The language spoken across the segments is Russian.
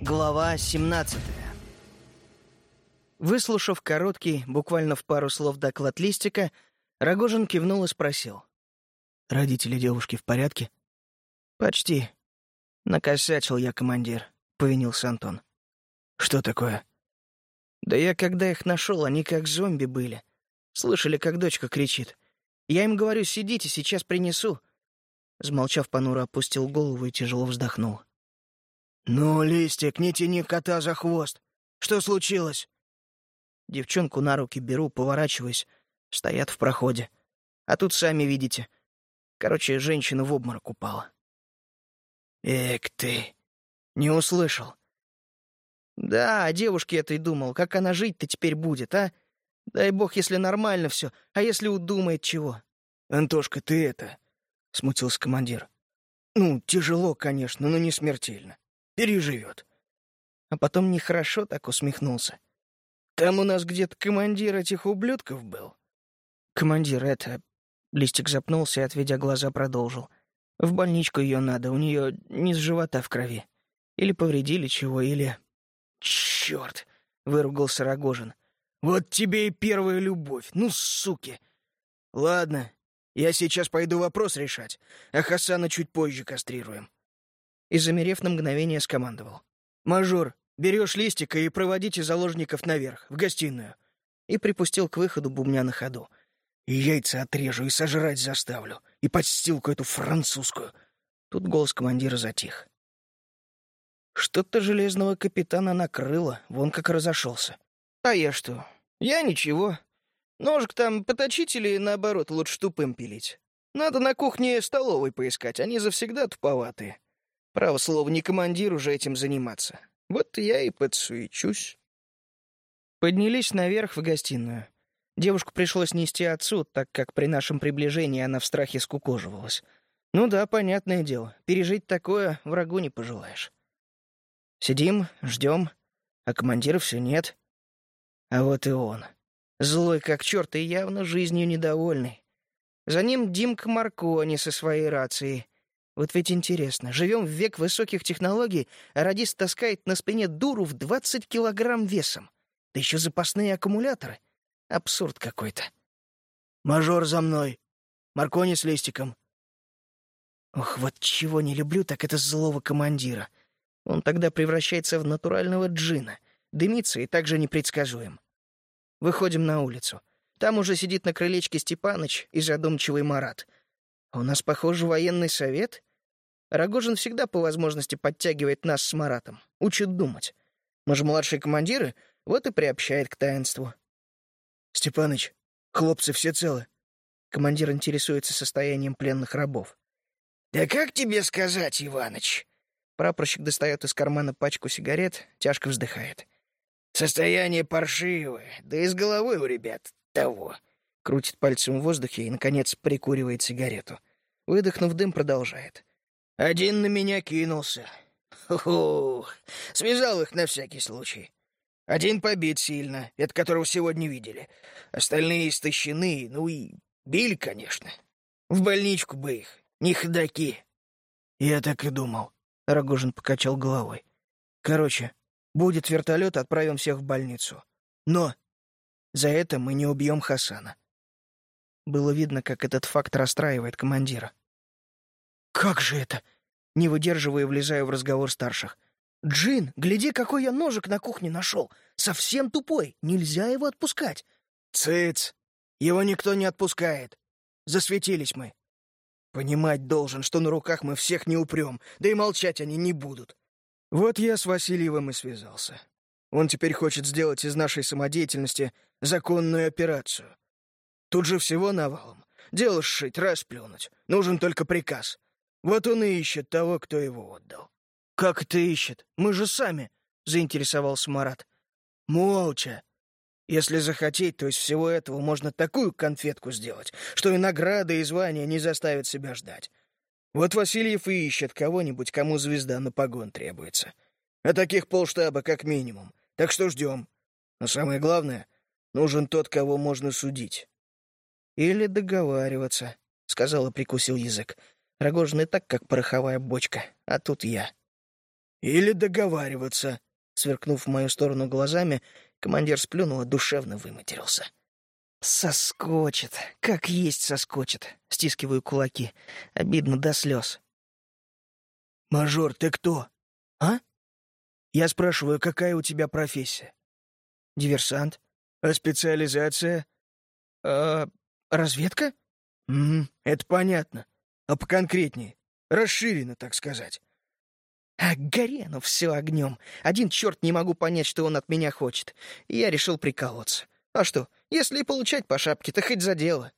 Глава 17 Выслушав короткий, буквально в пару слов доклад листика, Рогожин кивнул и спросил. «Родители девушки в порядке?» «Почти. Накосячил я, командир», — повинился Антон. «Что такое?» «Да я, когда их нашел, они как зомби были. Слышали, как дочка кричит. Я им говорю, сидите, сейчас принесу». Замолчав, понуро опустил голову и тяжело вздохнул. «Ну, Листик, не тяни кота за хвост. Что случилось?» Девчонку на руки беру, поворачиваясь. Стоят в проходе. А тут сами видите. Короче, женщина в обморок упала. «Эк ты!» «Не услышал». «Да, о девушке этой думал. Как она жить-то теперь будет, а? Дай бог, если нормально все, а если удумает чего?» «Антошка, ты это...» — смутился командир. «Ну, тяжело, конечно, но не смертельно. Переживет». А потом нехорошо так усмехнулся. «Там у нас где-то командир этих ублюдков был». «Командир, это...» Листик запнулся и, отведя глаза, продолжил. «В больничку ее надо, у нее низ живота в крови. Или повредили чего, или...» «Черт!» — выругался Рогожин. «Вот тебе и первая любовь, ну, суки! Ладно, я сейчас пойду вопрос решать, а Хасана чуть позже кастрируем». И, замерев на мгновение, скомандовал. «Мажор, берешь листика и проводите заложников наверх, в гостиную». И припустил к выходу, бубня на ходу. «И яйца отрежу, и сожрать заставлю, и подстилку эту французскую». Тут голос командира затих. Что-то железного капитана накрыло, вон как разошелся. А я что? Я ничего. Ножик там поточить или, наоборот, лучше тупым пилить? Надо на кухне столовой поискать, они завсегда туповатые. Право слово, не командир уже этим заниматься. Вот я и подсуечусь. Поднялись наверх в гостиную. Девушку пришлось нести отцу, так как при нашем приближении она в страхе скукоживалась. Ну да, понятное дело, пережить такое врагу не пожелаешь. Сидим, ждем, а командира все нет. А вот и он. Злой как черт и явно жизнью недовольный. За ним Димка Маркони со своей рацией. Вот ведь интересно, живем в век высоких технологий, а радист таскает на спине дуру в 20 килограмм весом. Да еще запасные аккумуляторы. Абсурд какой-то. «Мажор за мной. Маркони с листиком». Ох, вот чего не люблю, так это злого командира. Он тогда превращается в натурального джина, дымится и также непредсказуем. Выходим на улицу. Там уже сидит на крылечке Степаныч и задумчивый Марат. А у нас, похоже, военный совет. Рогожин всегда по возможности подтягивает нас с Маратом, учит думать. Мы же младшие командиры, вот и приобщает к таинству. «Степаныч, хлопцы все целы?» Командир интересуется состоянием пленных рабов. «Да как тебе сказать, Иваныч?» Прапорщик достает из кармана пачку сигарет, тяжко вздыхает. «Состояние паршивое, да и с головой у ребят того». Крутит пальцем в воздухе и, наконец, прикуривает сигарету. Выдохнув дым, продолжает. «Один на меня кинулся. Ху-ху. Связал их на всякий случай. Один побит сильно, это которого сегодня видели. Остальные истощены, ну и били, конечно. В больничку бы их, не ходаки». «Я так и думал», Рогожин покачал головой. «Короче, будет вертолет, отправим всех в больницу. Но за это мы не убьем Хасана». Было видно, как этот факт расстраивает командира. «Как же это?» Не выдерживая, влезаю в разговор старших. «Джин, гляди, какой я ножик на кухне нашел! Совсем тупой! Нельзя его отпускать!» «Цыц! Его никто не отпускает! Засветились мы! Понимать должен, что на руках мы всех не упрем, да и молчать они не будут. Вот я с Васильевым и связался. Он теперь хочет сделать из нашей самодеятельности законную операцию. Тут же всего навалом. Дело сшить, расплюнуть. Нужен только приказ. Вот он и ищет того, кто его отдал. «Как это ищет? Мы же сами!» — заинтересовался Марат. «Молча. Если захотеть, то из всего этого можно такую конфетку сделать, что и награды, и звания не заставят себя ждать. Вот Васильев и ищет кого-нибудь, кому звезда на погон требуется. А таких полштаба как минимум. Так что ждем. Но самое главное, нужен тот, кого можно судить. «Или договариваться», — сказал и прикусил язык. Рогожин и так, как пороховая бочка, а тут я. Или договариваться. Сверкнув в мою сторону глазами, командир сплюнул и душевно выматерился. «Соскочит. Как есть соскочит». Стискиваю кулаки. Обидно до слез. «Мажор, ты кто?» «А?» «Я спрашиваю, какая у тебя профессия?» «Диверсант». «А специализация?» «А разведка?» «Угу, это понятно. А поконкретнее? Расширено, так сказать». А Горенов все огнем. Один черт не могу понять, что он от меня хочет. И я решил приколоться. А что, если и получать по шапке, то хоть за дело.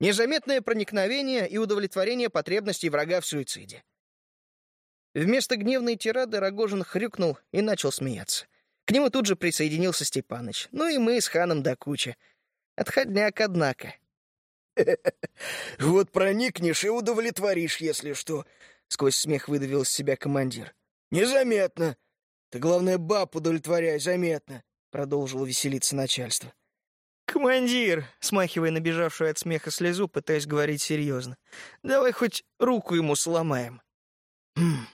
Незаметное проникновение и удовлетворение потребностей врага в суициде. Вместо гневной тирады Рогожин хрюкнул и начал смеяться. К нему тут же присоединился Степаныч. Ну и мы с ханом до кучи. Отходняк, однако. «Вот проникнешь и удовлетворишь, если что», — сквозь смех выдавил из себя командир. «Незаметно. Ты, главное, баб удовлетворяй, заметно», — продолжило веселиться начальство. «Командир!» — смахивая набежавшую от смеха слезу, пытаясь говорить серьезно. «Давай хоть руку ему сломаем». «Хм».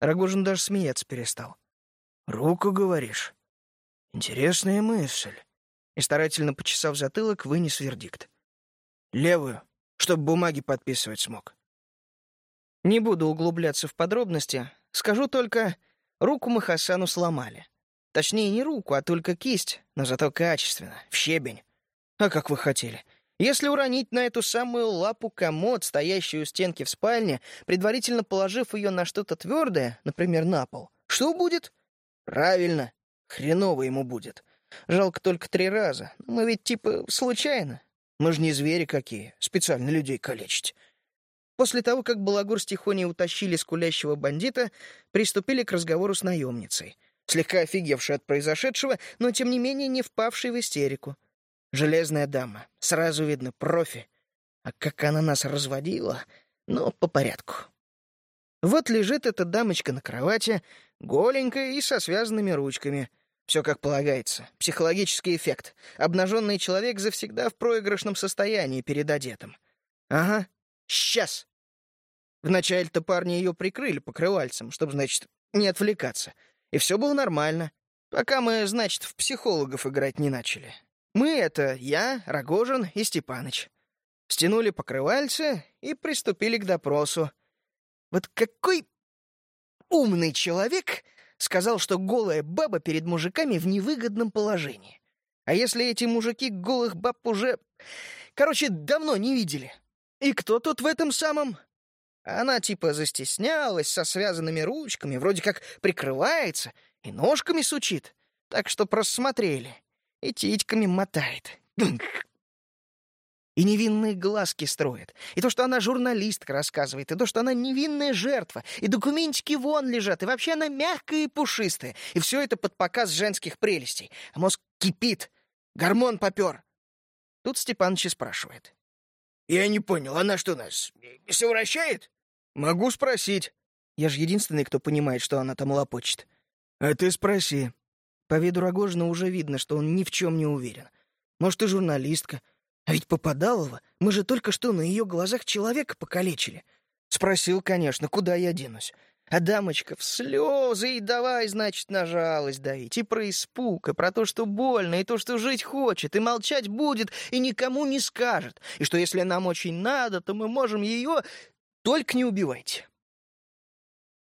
Рогожин даже смеяться перестал. «Руку, говоришь? Интересная мысль». И старательно почесав затылок, вынес вердикт. «Левую, чтобы бумаги подписывать смог». Не буду углубляться в подробности, скажу только, руку мы Хасану сломали. Точнее, не руку, а только кисть, но зато качественно, в щебень. А как вы хотели? Если уронить на эту самую лапу комод, стоящую у стенки в спальне, предварительно положив ее на что-то твердое, например, на пол, что будет? Правильно, хреново ему будет. Жалко только три раза. Мы ведь типа случайно. Мы же не звери какие, специально людей калечить. После того, как Балагур с Тихоней утащили скулящего бандита, приступили к разговору с наемницей — слегка офигевший от произошедшего, но тем не менее не впавший в истерику. Железная дама, сразу видно, профи. А как она нас разводила, ну, по порядку. Вот лежит эта дамочка на кровати, голенькая и со связанными ручками. Все как полагается. Психологический эффект. Обнаженный человек завсегда в проигрышном состоянии перед одетым. Ага, сейчас. Вначале-то парни ее прикрыли покрывальцем, чтобы, значит, не отвлекаться — и все было нормально. Пока мы, значит, в психологов играть не начали. Мы — это я, Рогожин и Степаныч. Стянули покрывальце и приступили к допросу. Вот какой умный человек сказал, что голая баба перед мужиками в невыгодном положении. А если эти мужики голых баб уже... Короче, давно не видели? И кто тут в этом самом? Она типа застеснялась со связанными ручками, вроде как прикрывается и ножками сучит. Так что просмотрели. И титьками мотает. И невинные глазки строит. И то, что она журналистка рассказывает, и то, что она невинная жертва, и документики вон лежат, и вообще она мягкая и пушистая. И все это под показ женских прелестей. А мозг кипит. Гормон попер. Тут Степаныч спрашивает. «Я не понял, она что, нас совращает?» «Могу спросить. Я же единственный, кто понимает, что она там лопочет». «А ты спроси». По виду Рогожина уже видно, что он ни в чем не уверен. Может, и журналистка. А ведь Попадалова, мы же только что на ее глазах человека покалечили. Спросил, конечно, куда я денусь. А дамочка в слезы и давай, значит, на жалость давить. И про испуг, и про то, что больно, и то, что жить хочет, и молчать будет, и никому не скажет. И что если нам очень надо, то мы можем ее только не убивайте.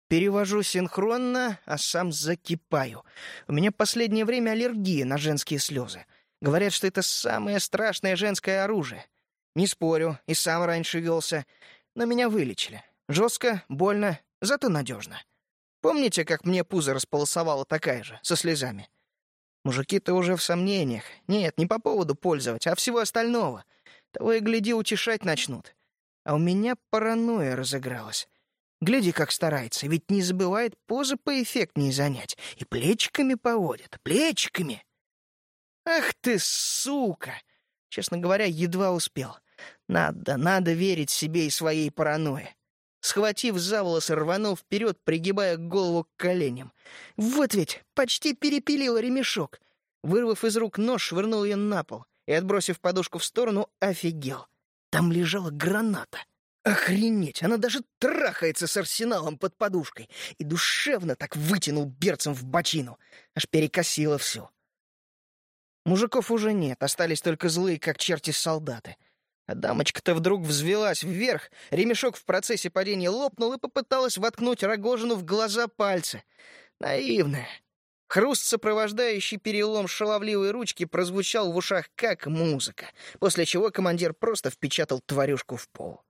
Перевожу синхронно, а сам закипаю. У меня последнее время аллергия на женские слезы. Говорят, что это самое страшное женское оружие. Не спорю, и сам раньше велся. Но меня вылечили. Жестко, больно, зато надежно. Помните, как мне пузо располосовала такая же, со слезами? Мужики-то уже в сомнениях. Нет, не по поводу пользовать, а всего остального. Того и гляди, утешать начнут. А у меня паранойя разыгралась. Гляди, как старается, ведь не забывает позы поэффектнее занять. И плечиками поводит, плечиками. Ах ты, сука! Честно говоря, едва успел. Надо, надо верить себе и своей паранойе. Схватив за волосы, рванул вперед, пригибая голову к коленям. Вот ведь, почти перепилил ремешок. Вырвав из рук нож, швырнул ее на пол и, отбросив подушку в сторону, офигел. Там лежала граната. Охренеть, она даже трахается с арсеналом под подушкой и душевно так вытянул берцем в бочину. Аж перекосило все. Мужиков уже нет, остались только злые, как черти солдаты. А дамочка-то вдруг взвелась вверх, ремешок в процессе падения лопнул и попыталась воткнуть Рогожину в глаза пальцы. Наивная. Хруст, сопровождающий перелом шаловливой ручки, прозвучал в ушах как музыка, после чего командир просто впечатал тварюшку в пол.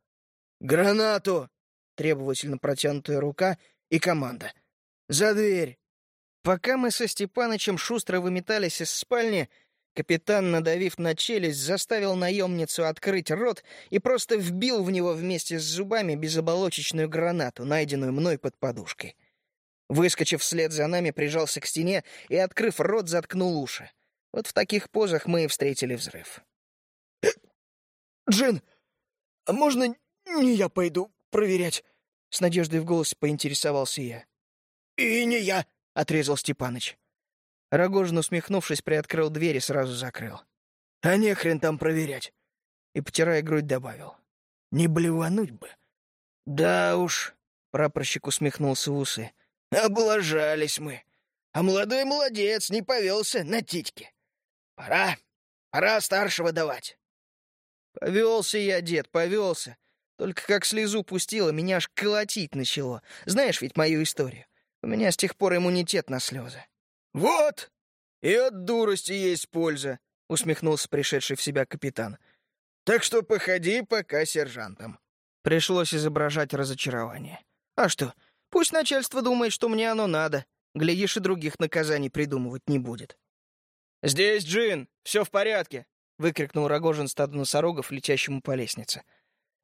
«Гранату!» — требовательно протянутая рука и команда. «За дверь!» Пока мы со Степанычем шустро выметались из спальни, капитан, надавив на челюсть, заставил наемницу открыть рот и просто вбил в него вместе с зубами безоболочечную гранату, найденную мной под подушкой. Выскочив вслед за нами, прижался к стене и, открыв рот, заткнул уши. Вот в таких позах мы и встретили взрыв. «Джин, а можно «Не я пойду проверять», — с надеждой в голосе поинтересовался я. «И не я», — отрезал Степаныч. Рогожин, усмехнувшись, приоткрыл дверь и сразу закрыл. «А не хрен там проверять», — и, потирая грудь, добавил. «Не блевануть бы». «Да уж», — прапорщик усмехнулся в усы. «Облажались мы. А молодой молодец, не повелся на титьке. Пора, пора старшего давать». «Повелся я, дед, повелся. Только как слезу пустила, меня аж колотить начало. Знаешь ведь мою историю. У меня с тех пор иммунитет на слезы. «Вот! И от дурости есть польза», — усмехнулся пришедший в себя капитан. «Так что походи пока сержантом». Пришлось изображать разочарование. А что, пусть начальство думает, что мне оно надо. Глядишь, и других наказаний придумывать не будет. «Здесь Джин, все в порядке», — выкрикнул Рогожин стаду носорогов, летящему по лестнице.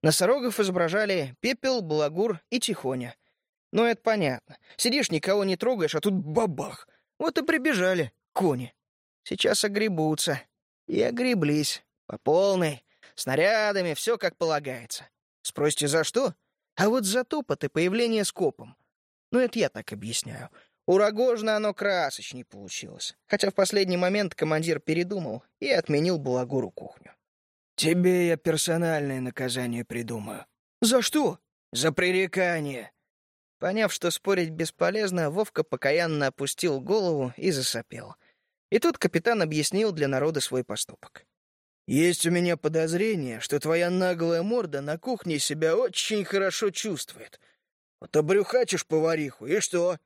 Носорогов изображали Пепел, Балагур и Тихоня. Ну, это понятно. Сидишь, никого не трогаешь, а тут бабах. Вот и прибежали кони. Сейчас огребутся. И огреблись. По полной. Снарядами, все как полагается. Спросите, за что? А вот за топот и появление скопом. Ну, это я так объясняю. У Рогожина оно красочней получилось. Хотя в последний момент командир передумал и отменил Балагуру кухню. «Тебе я персональное наказание придумаю». «За что?» «За пререкание». Поняв, что спорить бесполезно, Вовка покаянно опустил голову и засопел. И тут капитан объяснил для народа свой поступок. «Есть у меня подозрение, что твоя наглая морда на кухне себя очень хорошо чувствует. Вот обрюхачишь повариху, и что?»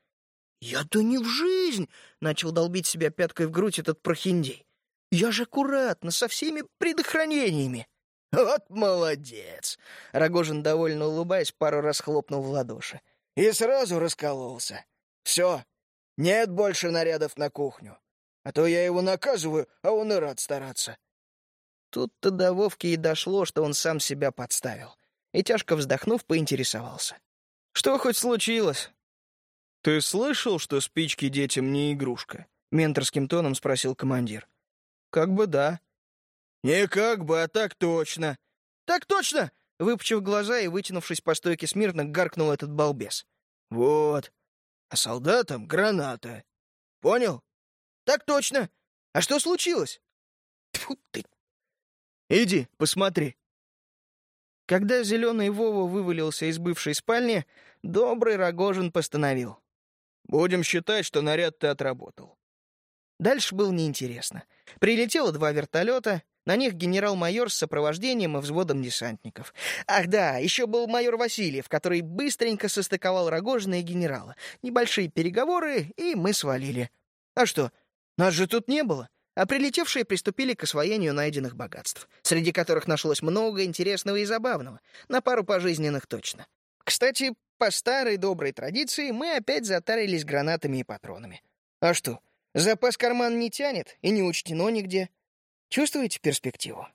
«Я-то не в жизнь!» — начал долбить себя пяткой в грудь этот прохиндей. Я же аккуратно, со всеми предохранениями. Вот молодец. Рогожин, довольно улыбаясь, пару раз хлопнул в ладоши. И сразу раскололся. Все, нет больше нарядов на кухню. А то я его наказываю, а он и рад стараться. Тут-то до Вовки и дошло, что он сам себя подставил. И, тяжко вздохнув, поинтересовался. «Что хоть случилось?» «Ты слышал, что спички детям не игрушка?» — менторским тоном спросил командир. «Как бы да». «Не как бы, а так точно». «Так точно!» — выпучив глаза и вытянувшись по стойке смирно, гаркнул этот балбес. «Вот. А солдатам граната. Понял?» «Так точно. А что случилось?» Тьфу ты. Иди, посмотри». Когда зеленый Вова вывалился из бывшей спальни, добрый Рогожин постановил. «Будем считать, что наряд ты отработал. Дальше было неинтересно. Прилетело два вертолета, на них генерал-майор с сопровождением и взводом десантников. Ах да, еще был майор Васильев, который быстренько состыковал Рогожина и генерала. Небольшие переговоры, и мы свалили. А что, нас же тут не было. А прилетевшие приступили к освоению найденных богатств, среди которых нашлось много интересного и забавного, на пару пожизненных точно. Кстати, по старой доброй традиции мы опять затарились гранатами и патронами. А что, Запас карман не тянет и не учтено нигде. Чувствуете перспективу?